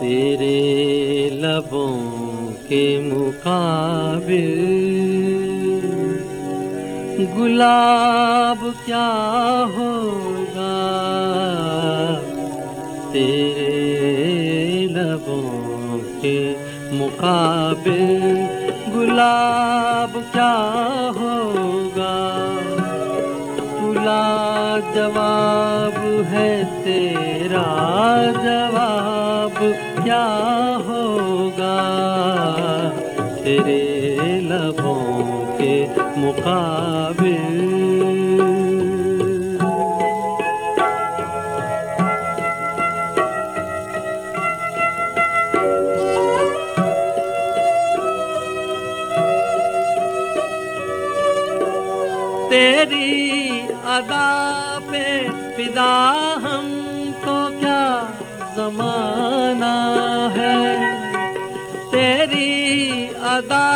तेरे लबों के मुकाबिल। गुलाब क्या होगा? तेरे लबों के मुकाबिल गुलाब क्या होगा? तुला जवाब है तेरा जवाब क्या होगा? तेरे लबों के मुकाबिल। तेरी अदा पे फिदा हम तो क्या जमाना है? तेरी अदा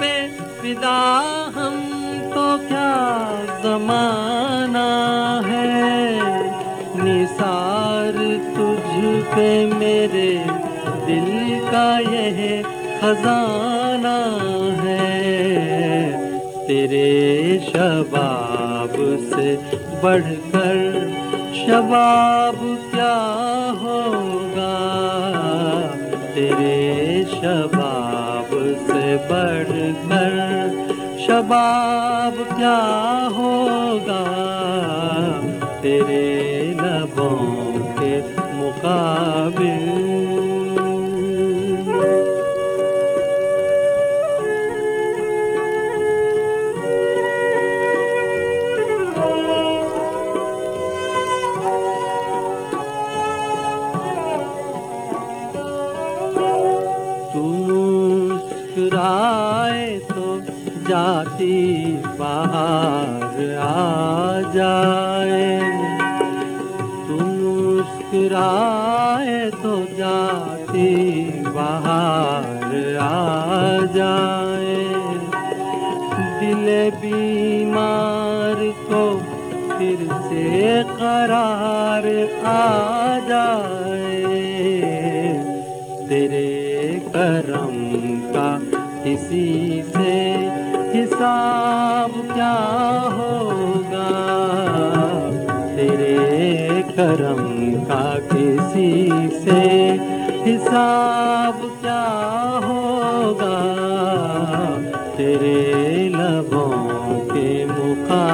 पे फिदा हम तो क्या जमाना है? निसार तुझ पे मेरे दिल का यह खजाना है। तेरे शबाब से बढ़कर शबाब क्या होगा? तेरे शबाब से बढ़कर शबाब क्या होगा? तेरे लबों के मुकाबिल मुस्कुराए तो जाती बाहर आ जाए। तू मुस्कुराए तो जाती बाहर आ जाए। दिल बीमार को फिर से करार आ जाए। तेरे करम किसी से हिसाब क्या होगा? तेरे करम का किसी से हिसाब क्या होगा? तेरे लबों के मुकाबिल